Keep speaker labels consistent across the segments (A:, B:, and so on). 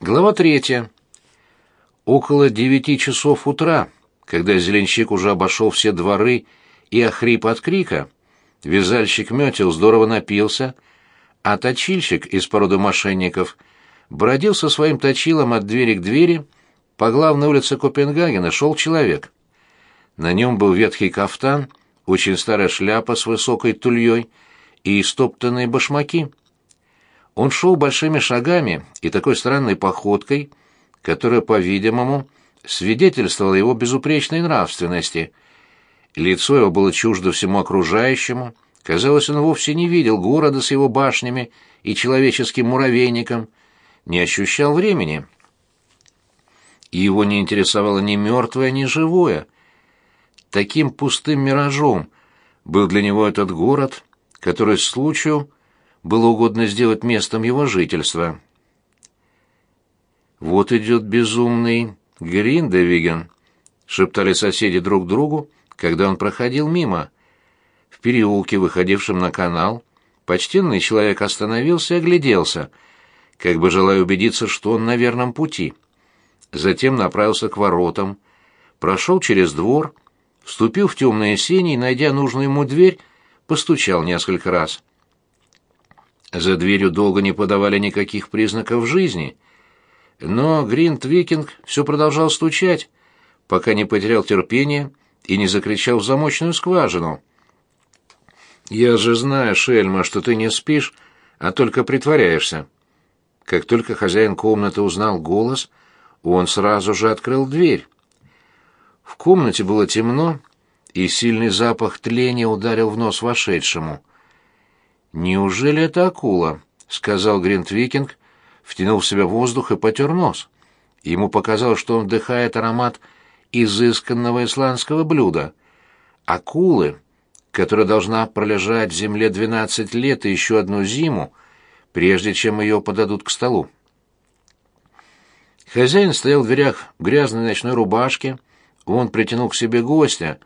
A: Глава третья. Около девяти часов утра, когда зеленщик уже обошел все дворы и охрип от крика, вязальщик Метел здорово напился, а точильщик из породы мошенников бродил со своим точилом от двери к двери, по главной улице Копенгагена шел человек. На нем был ветхий кафтан, очень старая шляпа с высокой тульей и стоптанные башмаки. Он шел большими шагами и такой странной походкой, которая, по-видимому, свидетельствовала его безупречной нравственности. Лицо его было чуждо всему окружающему, казалось, он вовсе не видел города с его башнями и человеческим муравейником, не ощущал времени. И его не интересовало ни мертвое, ни живое. Таким пустым миражом был для него этот город, который случаю было угодно сделать местом его жительства. «Вот идет безумный Гриндевиген», — шептали соседи друг другу, когда он проходил мимо. В переулке, выходившем на канал, почтенный человек остановился и огляделся, как бы желая убедиться, что он на верном пути. Затем направился к воротам, прошел через двор, вступил в темные сени и, найдя нужную ему дверь, постучал несколько раз. За дверью долго не подавали никаких признаков жизни, но Гринт Викинг все продолжал стучать, пока не потерял терпение и не закричал в замочную скважину. «Я же знаю, Шельма, что ты не спишь, а только притворяешься». Как только хозяин комнаты узнал голос, он сразу же открыл дверь. В комнате было темно, и сильный запах тления ударил в нос вошедшему. «Неужели это акула?» — сказал Гринтвикинг, втянул в себя воздух и потер нос. Ему показалось, что он вдыхает аромат изысканного исландского блюда. Акулы, которая должна пролежать в земле двенадцать лет и еще одну зиму, прежде чем ее подадут к столу. Хозяин стоял в дверях в грязной ночной рубашке, он притянул к себе гостя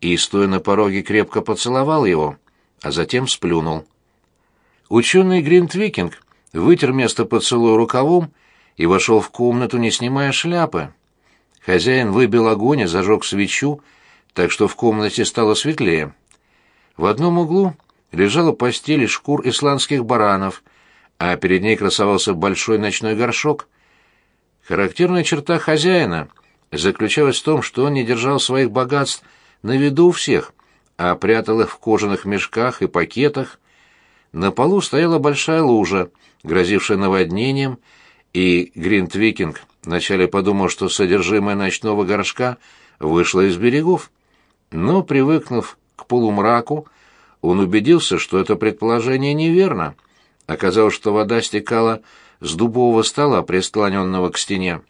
A: и, стоя на пороге, крепко поцеловал его, а затем сплюнул. Ученый Гринтвикинг вытер место поцелуя рукавом и вошел в комнату, не снимая шляпы. Хозяин выбил огонь и зажег свечу, так что в комнате стало светлее. В одном углу лежала постель из шкур исландских баранов, а перед ней красовался большой ночной горшок. Характерная черта хозяина заключалась в том, что он не держал своих богатств на виду у всех, а прятал их в кожаных мешках и пакетах. На полу стояла большая лужа, грозившая наводнением, и Гринтвикинг вначале подумал, что содержимое ночного горшка вышло из берегов. Но, привыкнув к полумраку, он убедился, что это предположение неверно. Оказалось, что вода стекала с дубового стола, прислоненного к стене.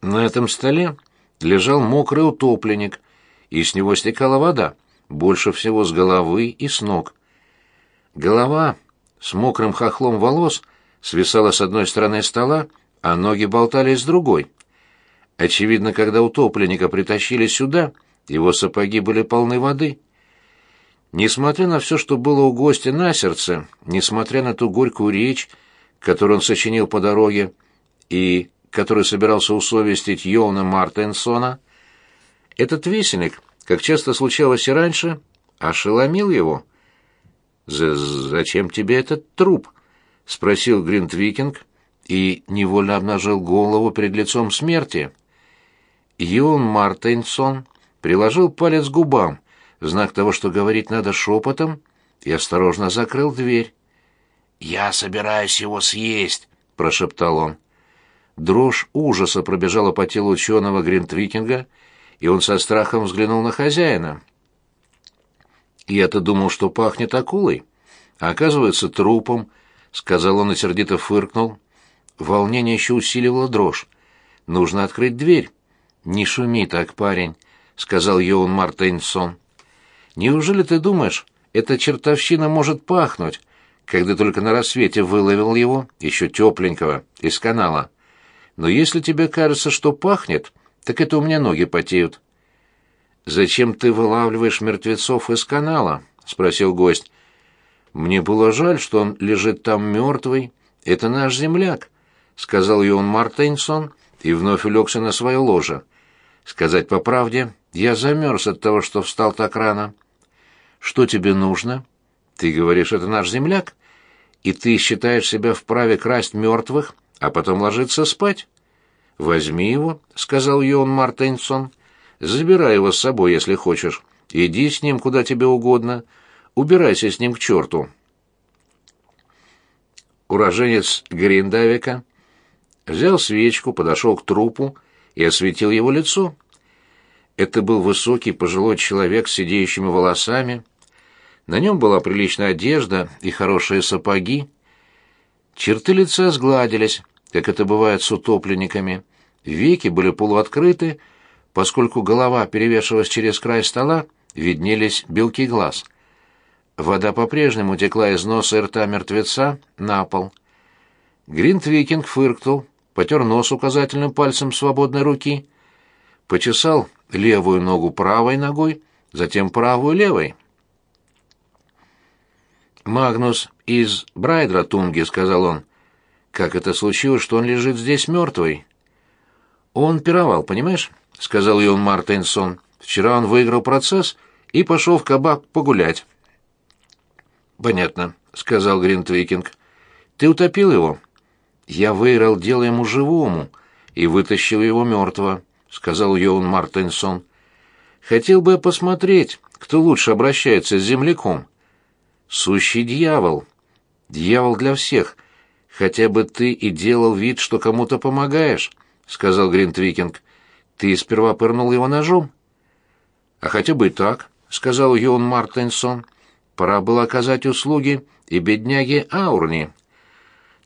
A: На этом столе лежал мокрый утопленник, и с него стекала вода, больше всего с головы и с ног. Голова с мокрым хохлом волос свисала с одной стороны стола, а ноги болтались с другой. Очевидно, когда утопленника притащили сюда, его сапоги были полны воды. Несмотря на все, что было у гостя на сердце, несмотря на ту горькую речь, которую он сочинил по дороге и который собирался усовестить Йоуна Мартенсона, этот весельник, как часто случалось и раньше, ошеломил его. «Зачем тебе этот труп?» — спросил Гринтвикинг и невольно обнажил голову перед лицом смерти. Йон Мартенсон приложил палец к губам, в знак того, что говорить надо шепотом, и осторожно закрыл дверь. «Я собираюсь его съесть», — прошептал он. Дрожь ужаса пробежала по телу ученого Гринтвикинга, и он со страхом взглянул на хозяина. «Я-то думал, что пахнет акулой, а оказывается трупом», — сказал он и сердито фыркнул. Волнение еще усиливало дрожь. «Нужно открыть дверь». «Не шуми так, парень», — сказал Йоун Мартейнсон. «Неужели ты думаешь, эта чертовщина может пахнуть, когда только на рассвете выловил его, еще тепленького, из канала?» Но если тебе кажется, что пахнет, так это у меня ноги потеют. Зачем ты вылавливаешь мертвецов из канала? спросил гость. Мне было жаль, что он лежит там мертвый. Это наш земляк. — сказал Йон Мартенсон и вновь улегся на свое ложе. «Сказать по правде, я замерз от того, что встал так рано». «Что тебе нужно?» «Ты говоришь, это наш земляк? И ты считаешь себя вправе красть мертвых, а потом ложиться спать?» «Возьми его», — сказал Йон Мартенсон. «Забирай его с собой, если хочешь. Иди с ним куда тебе угодно. Убирайся с ним к черту». Уроженец Гриндавика взял свечку, подошел к трупу и осветил его лицо. Это был высокий пожилой человек с сидеющими волосами. На нем была приличная одежда и хорошие сапоги. Черты лица сгладились, как это бывает с утопленниками. Веки были полуоткрыты, поскольку голова перевешивалась через край стола, виднелись белки глаз. Вода по-прежнему текла из носа и рта мертвеца на пол. Гринтвикинг фыркнул, потер нос указательным пальцем свободной руки, почесал левую ногу правой ногой, затем правую левой. «Магнус из Брайдратунги», — сказал он. «Как это случилось, что он лежит здесь мертвый?» «Он пировал, понимаешь?» — сказал Йон Мартинсон. «Вчера он выиграл процесс и пошел в кабак погулять». «Понятно», — сказал Гринтвикинг. «Ты утопил его?» «Я выиграл дело ему живому и вытащил его мертвого», — сказал Йоун Мартинсон. «Хотел бы посмотреть, кто лучше обращается с земляком». «Сущий дьявол. Дьявол для всех. Хотя бы ты и делал вид, что кому-то помогаешь», — сказал Гринтвикинг. «Ты сперва пырнул его ножом?» «А хотя бы и так», — сказал Йоун Мартинсон. Пора было оказать услуги и бедняге Аурни.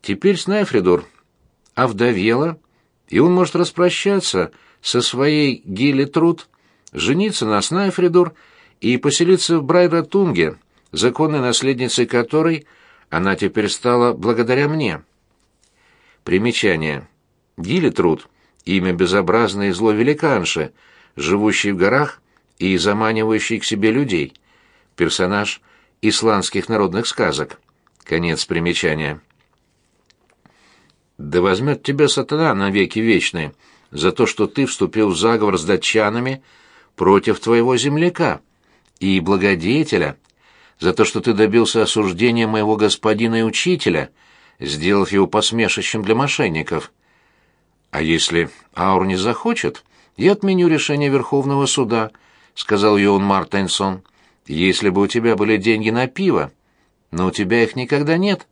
A: Теперь Снайфридор овдовела, и он может распрощаться со своей Гилли жениться на Снайфридор и поселиться в Брайратунге, законной наследницей которой она теперь стала благодаря мне. Примечание. Гилли имя безобразной и злой великанши, живущей в горах и заманивающей к себе людей. Персонаж исландских народных сказок. Конец примечания. Да возьмет тебя сатана на веки вечные за то, что ты вступил в заговор с датчанами против твоего земляка и благодетеля, за то, что ты добился осуждения моего господина и учителя, сделав его посмешищем для мошенников. А если Аур не захочет, я отменю решение Верховного суда, сказал Йоун Мартенсон. Если бы у тебя были деньги на пиво, но у тебя их никогда нет.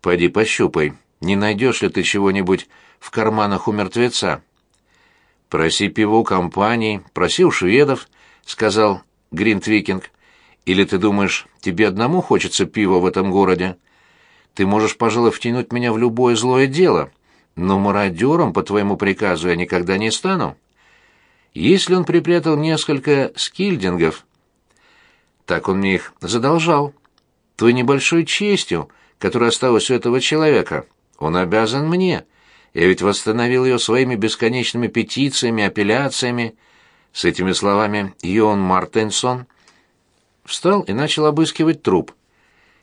A: Пойди пощупай, не найдешь ли ты чего-нибудь в карманах у мертвеца. Проси пиво у компании, проси у шведов, сказал Гринтвикинг. Или ты думаешь, тебе одному хочется пива в этом городе? Ты можешь, пожалуй, втянуть меня в любое злое дело, но мародером по твоему приказу я никогда не стану. Если он припрятал несколько скильдингов, так он мне их задолжал. Той небольшой честью, которая осталась у этого человека, он обязан мне. Я ведь восстановил ее своими бесконечными петициями, апелляциями. С этими словами Йон Мартенсон встал и начал обыскивать труп.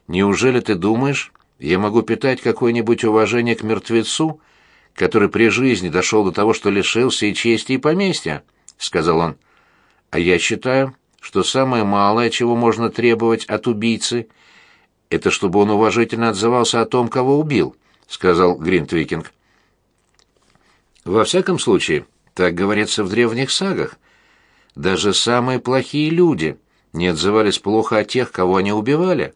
A: Неужели ты думаешь, я могу питать какое-нибудь уважение к мертвецу, который при жизни дошел до того, что лишился и чести, и поместья? — сказал он. — А я считаю, что самое малое, чего можно требовать от убийцы, это чтобы он уважительно отзывался о том, кого убил, сказал Гринтвикинг. Во всяком случае, так говорится в древних сагах. Даже самые плохие люди не отзывались плохо о тех, кого они убивали.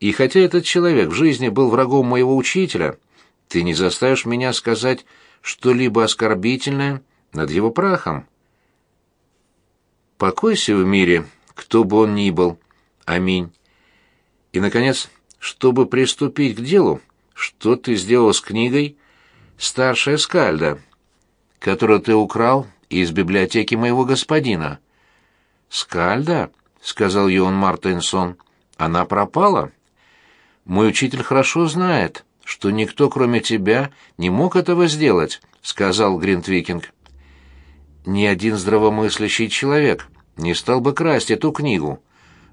A: И хотя этот человек в жизни был врагом моего учителя, ты не заставишь меня сказать что-либо оскорбительное над его прахом. Покойся в мире, кто бы он ни был. Аминь. И, наконец, чтобы приступить к делу, что ты сделал с книгой «Старшая скальда», которую ты украл из библиотеки моего господина? «Скальда?» — сказал Йон Мартинсон. «Она пропала?» «Мой учитель хорошо знает, что никто, кроме тебя, не мог этого сделать», — сказал Гринтвикинг ни один здравомыслящий человек не стал бы красть эту книгу.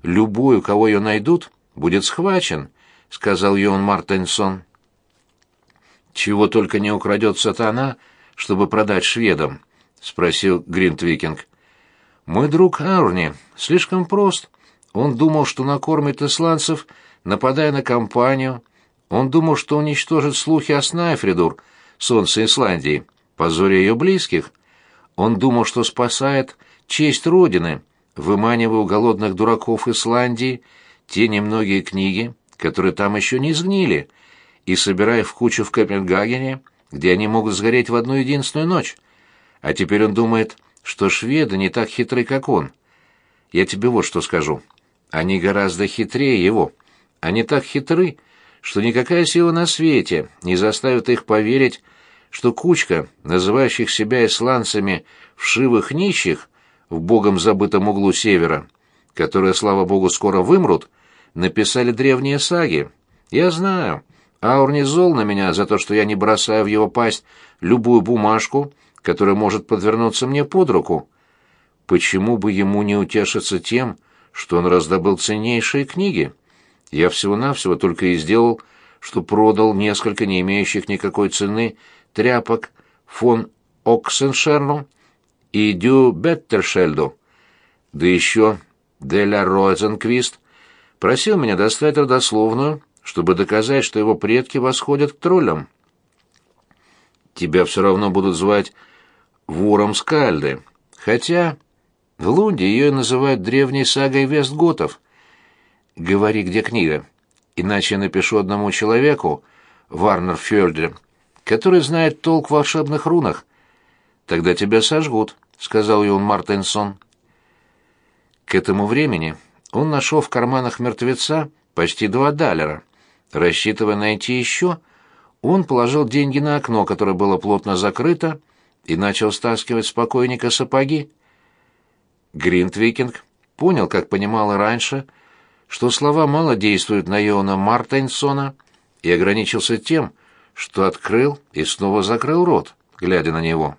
A: Любую, кого ее найдут, будет схвачен, сказал Йон Мартенсон. чего только не украдет сатана, чтобы продать шведам?» — спросил Гринтвикинг. «Мой друг Арни слишком прост. Он думал, что накормит исландцев, нападая на компанию. Он думал, что уничтожит слухи о Снайфридур, солнце Исландии, позоре ее близких. Он думал, что спасает честь Родины, выманивая у голодных дураков Исландии те немногие книги, которые там еще не сгнили, и собирая в кучу в Копенгагене, где они могут сгореть в одну единственную ночь. А теперь он думает, что шведы не так хитры, как он. Я тебе вот что скажу. Они гораздо хитрее его. Они так хитры, что никакая сила на свете не заставит их поверить, что кучка, называющих себя исландцами вшивых нищих в богом забытом углу севера, которые, слава богу, скоро вымрут, написали древние саги. Я знаю, Аур не зол на меня за то, что я не бросаю в его пасть любую бумажку, которая может подвернуться мне под руку. Почему бы ему не утешиться тем, что он раздобыл ценнейшие книги? Я всего-навсего только и сделал, что продал несколько не имеющих никакой цены тряпок фон Оксеншерну и Дю Беттершельду. Да еще Деля Розенквист просил меня достать родословную, чтобы доказать, что его предки восходят к троллям. Тебя все равно будут звать Вуром Скальды, хотя в Лунде ее называют древней сагой Вестготов. Говори, где книга, иначе я напишу одному человеку, Варнер Фёльдер, который знает толк в волшебных рунах. Тогда тебя сожгут, сказал Йон Мартенсон. К этому времени он нашел в карманах мертвеца почти два даллера. Рассчитывая найти еще, он положил деньги на окно, которое было плотно закрыто, и начал стаскивать с покойника сапоги. Гринтвикинг понял, как понимал и раньше, что слова мало действуют на Йона Мартенсона, и ограничился тем, что открыл и снова закрыл рот, глядя на него.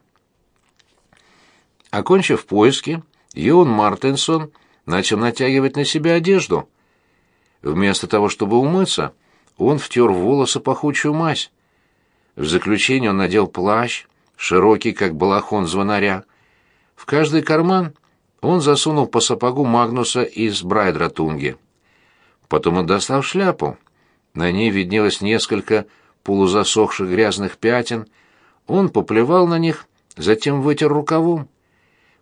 A: Окончив поиски, Йон Мартенсон начал натягивать на себя одежду. Вместо того, чтобы умыться, он втер в волосы пахучую мазь. В заключение он надел плащ, широкий, как балахон звонаря. В каждый карман он засунул по сапогу Магнуса из Брайдратунги. Потом он достал шляпу. На ней виднелось несколько полузасохших грязных пятен. Он поплевал на них, затем вытер рукавом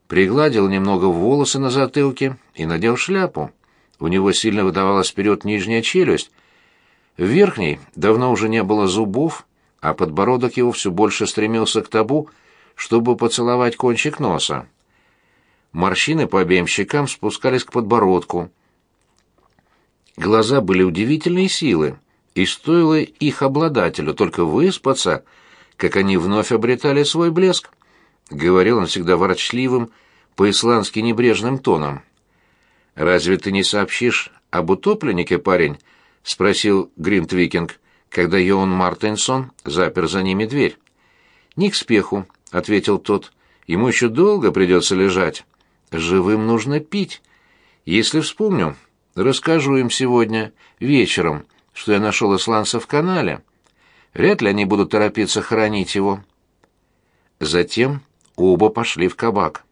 A: пригладил немного волосы на затылке и надел шляпу. У него сильно выдавалась вперед нижняя челюсть. В верхней давно уже не было зубов, а подбородок его все больше стремился к табу, чтобы поцеловать кончик носа. Морщины по обеим щекам спускались к подбородку. Глаза были удивительной силы, и стоило их обладателю только выспаться, как они вновь обретали свой блеск. Говорил он всегда ворчливым, по-исландски небрежным тоном. «Разве ты не сообщишь об утопленнике, парень?» — спросил Гринтвикинг, когда Йоан Мартенсон запер за ними дверь. «Не к спеху», — ответил тот. «Ему еще долго придется лежать. Живым нужно пить. Если вспомню, расскажу им сегодня вечером, что я нашел исландца в канале. Вряд ли они будут торопиться хранить его». Затем Оба пошли в кабак.